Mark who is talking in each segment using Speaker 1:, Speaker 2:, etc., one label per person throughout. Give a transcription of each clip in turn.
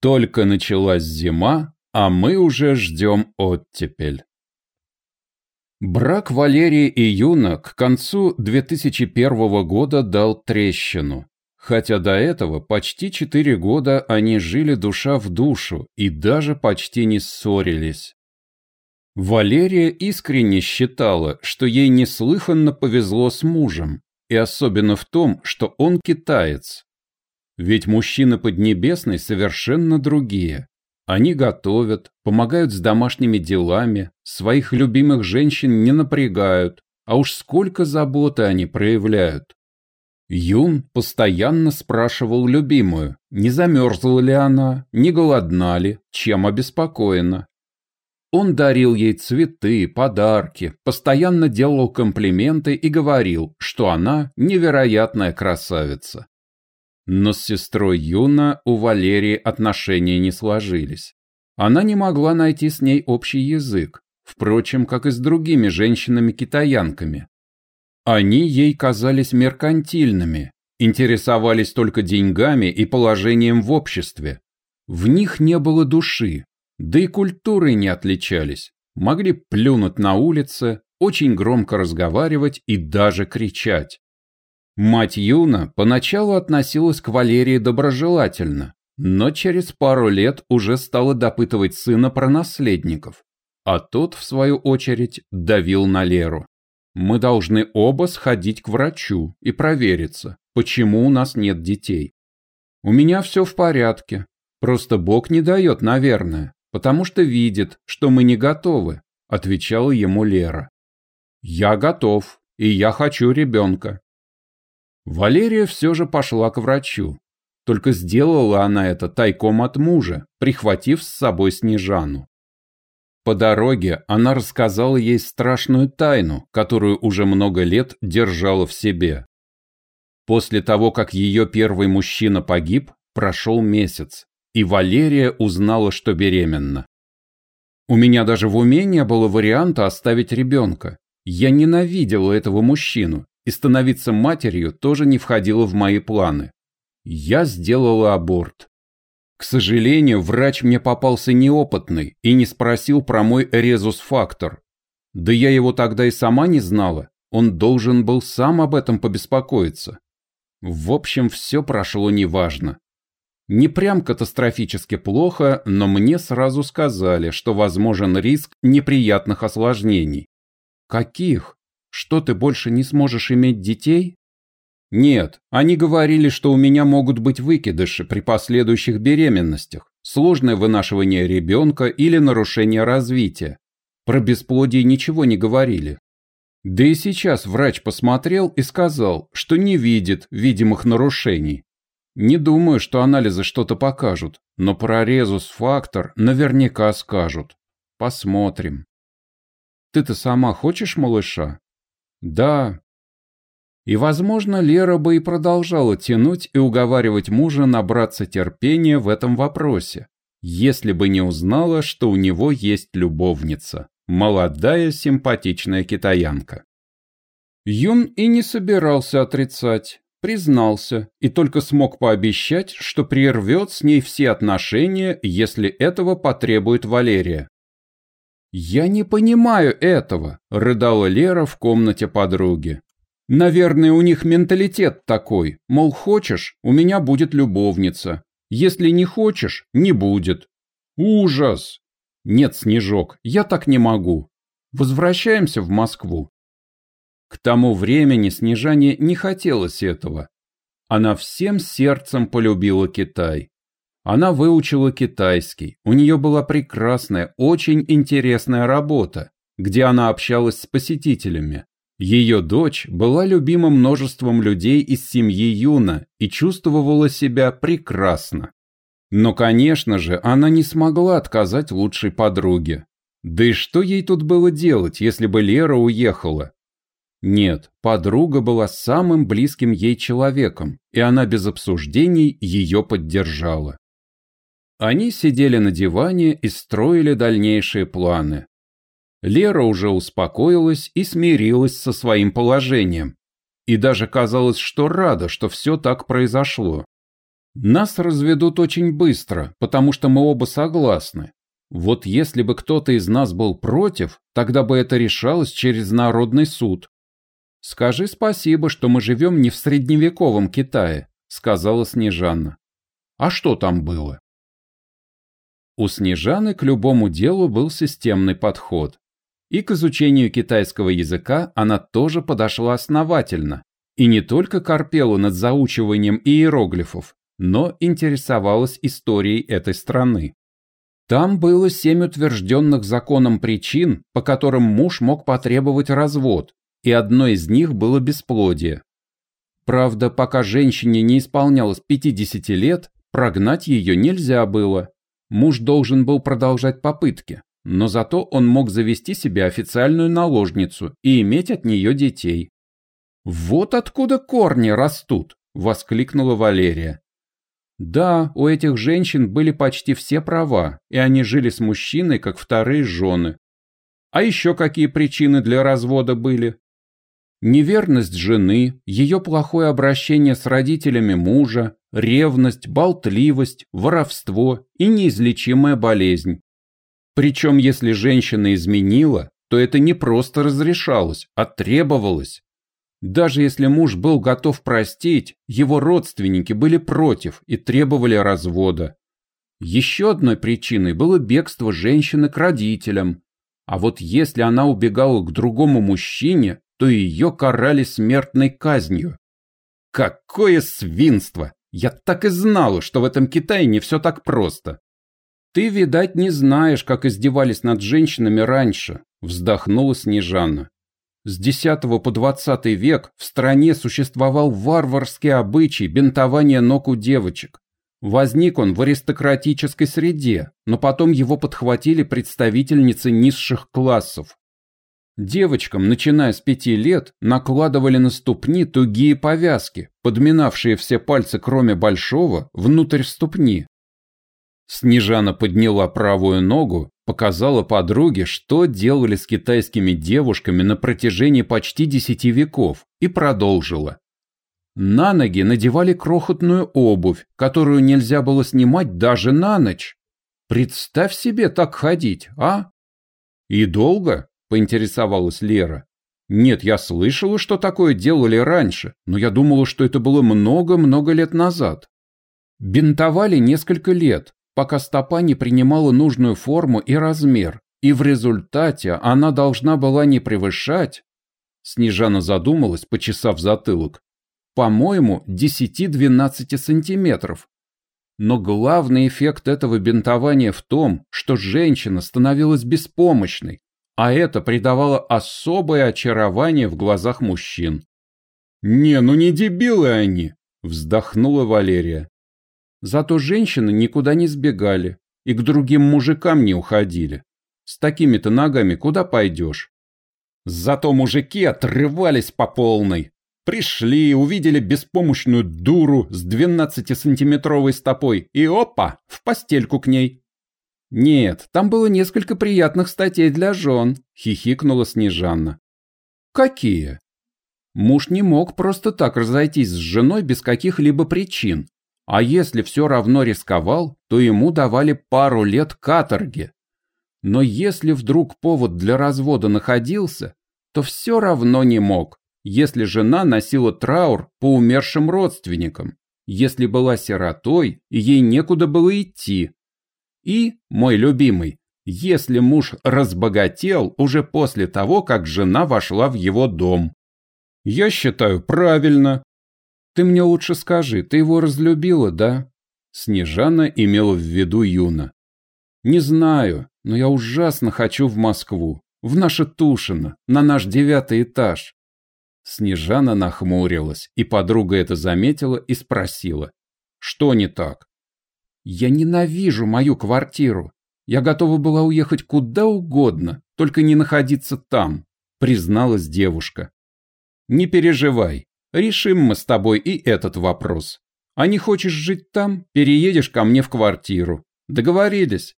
Speaker 1: Только началась зима, а мы уже ждем оттепель. Брак Валерии и Юна к концу 2001 года дал трещину. Хотя до этого почти четыре года они жили душа в душу и даже почти не ссорились. Валерия искренне считала, что ей неслыханно повезло с мужем, и особенно в том, что он китаец. Ведь мужчины Поднебесной совершенно другие. Они готовят, помогают с домашними делами, своих любимых женщин не напрягают, а уж сколько заботы они проявляют. Юн постоянно спрашивал любимую, не замерзла ли она, не голодна ли, чем обеспокоена. Он дарил ей цветы, подарки, постоянно делал комплименты и говорил, что она невероятная красавица. Но с сестрой Юна у Валерии отношения не сложились. Она не могла найти с ней общий язык, впрочем, как и с другими женщинами-китаянками. Они ей казались меркантильными, интересовались только деньгами и положением в обществе. В них не было души, да и культурой не отличались. Могли плюнуть на улице, очень громко разговаривать и даже кричать. Мать Юна поначалу относилась к Валерии доброжелательно, но через пару лет уже стала допытывать сына про наследников, а тот, в свою очередь, давил на Леру. Мы должны оба сходить к врачу и провериться, почему у нас нет детей. У меня все в порядке, просто Бог не дает, наверное, потому что видит, что мы не готовы, отвечала ему Лера. Я готов, и я хочу ребенка. Валерия все же пошла к врачу. Только сделала она это тайком от мужа, прихватив с собой Снежану. По дороге она рассказала ей страшную тайну, которую уже много лет держала в себе. После того, как ее первый мужчина погиб, прошел месяц, и Валерия узнала, что беременна. У меня даже в уме не было варианта оставить ребенка. Я ненавидела этого мужчину и становиться матерью тоже не входило в мои планы. Я сделала аборт. К сожалению, врач мне попался неопытный и не спросил про мой резус-фактор. Да я его тогда и сама не знала, он должен был сам об этом побеспокоиться. В общем, все прошло неважно. Не прям катастрофически плохо, но мне сразу сказали, что возможен риск неприятных осложнений. Каких? Что ты больше не сможешь иметь детей? Нет, они говорили, что у меня могут быть выкидыши при последующих беременностях, сложное вынашивание ребенка или нарушение развития. Про бесплодие ничего не говорили. Да и сейчас врач посмотрел и сказал, что не видит видимых нарушений. Не думаю, что анализы что-то покажут, но про резус-фактор наверняка скажут. Посмотрим. Ты-то сама хочешь малыша? Да. И, возможно, Лера бы и продолжала тянуть и уговаривать мужа набраться терпения в этом вопросе, если бы не узнала, что у него есть любовница, молодая симпатичная китаянка. Юн и не собирался отрицать, признался и только смог пообещать, что прервет с ней все отношения, если этого потребует Валерия. «Я не понимаю этого», – рыдала Лера в комнате подруги. «Наверное, у них менталитет такой, мол, хочешь, у меня будет любовница. Если не хочешь, не будет. Ужас!» «Нет, Снежок, я так не могу. Возвращаемся в Москву». К тому времени Снежане не хотелось этого. Она всем сердцем полюбила Китай. Она выучила китайский, у нее была прекрасная, очень интересная работа, где она общалась с посетителями. Ее дочь была любима множеством людей из семьи Юна и чувствовала себя прекрасно. Но, конечно же, она не смогла отказать лучшей подруге. Да и что ей тут было делать, если бы Лера уехала? Нет, подруга была самым близким ей человеком, и она без обсуждений ее поддержала. Они сидели на диване и строили дальнейшие планы. Лера уже успокоилась и смирилась со своим положением. И даже казалось, что рада, что все так произошло. Нас разведут очень быстро, потому что мы оба согласны. Вот если бы кто-то из нас был против, тогда бы это решалось через народный суд. Скажи спасибо, что мы живем не в средневековом Китае, сказала Снежана. А что там было? У Снежаны к любому делу был системный подход. И к изучению китайского языка она тоже подошла основательно. И не только корпела над заучиванием иероглифов, но интересовалась историей этой страны. Там было семь утвержденных законом причин, по которым муж мог потребовать развод, и одной из них было бесплодие. Правда, пока женщине не исполнялось 50 лет, прогнать ее нельзя было. Муж должен был продолжать попытки, но зато он мог завести себе официальную наложницу и иметь от нее детей. «Вот откуда корни растут!» – воскликнула Валерия. Да, у этих женщин были почти все права, и они жили с мужчиной, как вторые жены. А еще какие причины для развода были? Неверность жены, ее плохое обращение с родителями мужа, ревность, болтливость, воровство и неизлечимая болезнь. Причем, если женщина изменила, то это не просто разрешалось, а требовалось. Даже если муж был готов простить, его родственники были против и требовали развода. Еще одной причиной было бегство женщины к родителям. А вот если она убегала к другому мужчине, то ее карали смертной казнью. Какое свинство! Я так и знала, что в этом Китае не все так просто. Ты, видать, не знаешь, как издевались над женщинами раньше, вздохнула Снежана. С X по XX век в стране существовал варварский обычай бинтования ног у девочек. Возник он в аристократической среде, но потом его подхватили представительницы низших классов. Девочкам, начиная с пяти лет, накладывали на ступни тугие повязки, подминавшие все пальцы, кроме большого, внутрь ступни. Снежана подняла правую ногу показала подруге, что делали с китайскими девушками на протяжении почти десяти веков, и продолжила. На ноги надевали крохотную обувь, которую нельзя было снимать даже на ночь. Представь себе так ходить, а? И долго? Поинтересовалась Лера. Нет, я слышала, что такое делали раньше, но я думала, что это было много-много лет назад. Бинтовали несколько лет, пока стопа не принимала нужную форму и размер, и в результате она должна была не превышать, Снежана задумалась, почесав затылок, по-моему, 10-12 сантиметров. Но главный эффект этого бинтования в том, что женщина становилась беспомощной, а это придавало особое очарование в глазах мужчин. «Не, ну не дебилы они!» – вздохнула Валерия. Зато женщины никуда не сбегали и к другим мужикам не уходили. С такими-то ногами куда пойдешь? Зато мужики отрывались по полной. Пришли, увидели беспомощную дуру с 12-сантиметровой стопой и опа, в постельку к ней. «Нет, там было несколько приятных статей для жен», — хихикнула Снежанна. «Какие?» Муж не мог просто так разойтись с женой без каких-либо причин. А если все равно рисковал, то ему давали пару лет каторги. Но если вдруг повод для развода находился, то все равно не мог, если жена носила траур по умершим родственникам, если была сиротой и ей некуда было идти. И, мой любимый, если муж разбогател уже после того, как жена вошла в его дом. Я считаю правильно, ты мне лучше скажи, ты его разлюбила, да? Снежана имела в виду Юна. Не знаю, но я ужасно хочу в Москву, в наше Тушино, на наш девятый этаж. Снежана нахмурилась, и подруга это заметила и спросила. Что не так? Я ненавижу мою квартиру. Я готова была уехать куда угодно, только не находиться там, призналась девушка. Не переживай, Решим мы с тобой и этот вопрос. А не хочешь жить там, переедешь ко мне в квартиру. Договорились?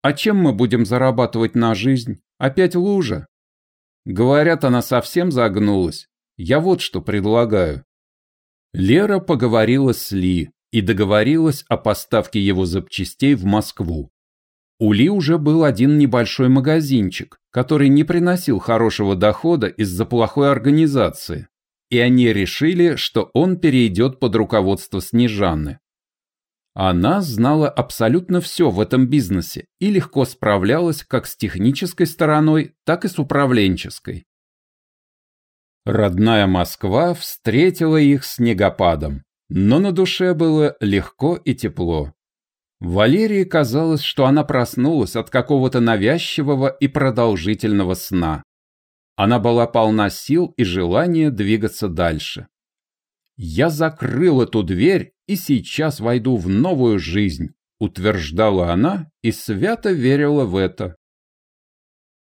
Speaker 1: А чем мы будем зарабатывать на жизнь? Опять лужа? Говорят, она совсем загнулась. Я вот что предлагаю. Лера поговорила с Ли, и договорилась о поставке его запчастей в Москву. У Ли уже был один небольшой магазинчик, который не приносил хорошего дохода из-за плохой организации, и они решили, что он перейдет под руководство Снежаны. Она знала абсолютно все в этом бизнесе и легко справлялась как с технической стороной, так и с управленческой. Родная Москва встретила их снегопадом, но на душе было легко и тепло. Валерии казалось, что она проснулась от какого-то навязчивого и продолжительного сна. Она была полна сил и желания двигаться дальше. «Я закрыл эту дверь и сейчас войду в новую жизнь», утверждала она и свято верила в это.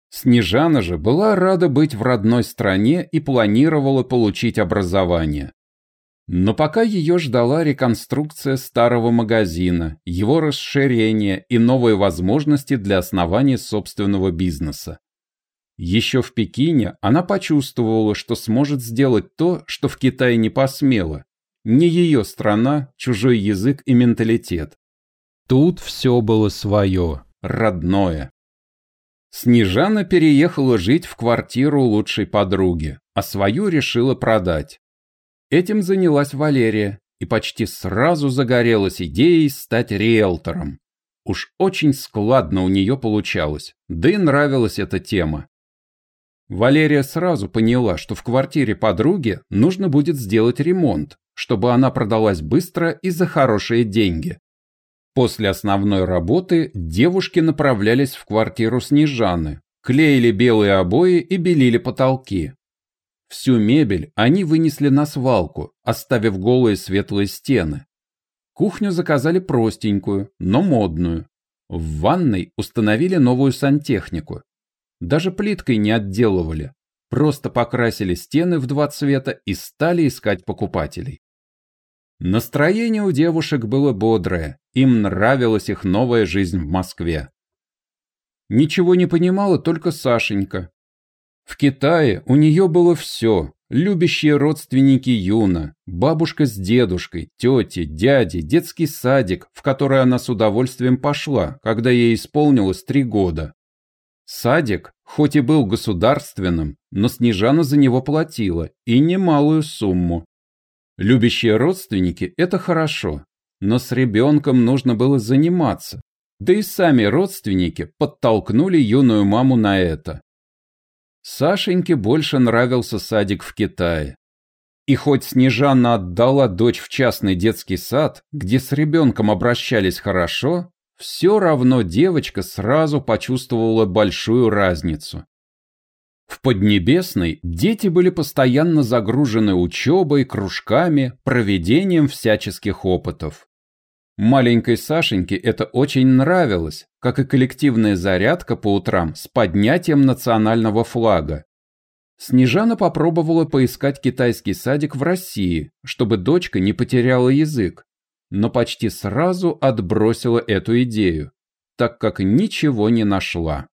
Speaker 1: Снежана же была рада быть в родной стране и планировала получить образование. Но пока ее ждала реконструкция старого магазина, его расширение и новые возможности для основания собственного бизнеса. Еще в Пекине она почувствовала, что сможет сделать то, что в Китае не посмела. Не ее страна, чужой язык и менталитет. Тут все было свое, родное. Снежана переехала жить в квартиру лучшей подруги, а свою решила продать. Этим занялась Валерия и почти сразу загорелась идеей стать риэлтором. Уж очень складно у нее получалось, да и нравилась эта тема. Валерия сразу поняла, что в квартире подруги нужно будет сделать ремонт, чтобы она продалась быстро и за хорошие деньги. После основной работы девушки направлялись в квартиру Снежаны, клеили белые обои и белили потолки. Всю мебель они вынесли на свалку, оставив голые светлые стены. Кухню заказали простенькую, но модную. В ванной установили новую сантехнику, даже плиткой не отделывали, просто покрасили стены в два цвета и стали искать покупателей. Настроение у девушек было бодрое, им нравилась их новая жизнь в Москве. Ничего не понимала только Сашенька. В Китае у нее было все, любящие родственники Юна, бабушка с дедушкой, тети, дяди, детский садик, в который она с удовольствием пошла, когда ей исполнилось три года. Садик, хоть и был государственным, но Снежана за него платила, и немалую сумму. Любящие родственники – это хорошо, но с ребенком нужно было заниматься, да и сами родственники подтолкнули юную маму на это. Сашеньке больше нравился садик в Китае. И хоть Снежана отдала дочь в частный детский сад, где с ребенком обращались хорошо, все равно девочка сразу почувствовала большую разницу. В Поднебесной дети были постоянно загружены учебой, кружками, проведением всяческих опытов. Маленькой Сашеньке это очень нравилось, как и коллективная зарядка по утрам с поднятием национального флага. Снежана попробовала поискать китайский садик в России, чтобы дочка не потеряла язык, но почти сразу отбросила эту идею, так как ничего не нашла.